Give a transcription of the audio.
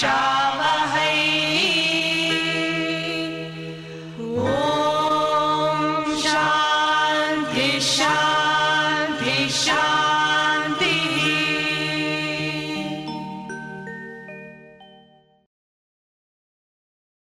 shot.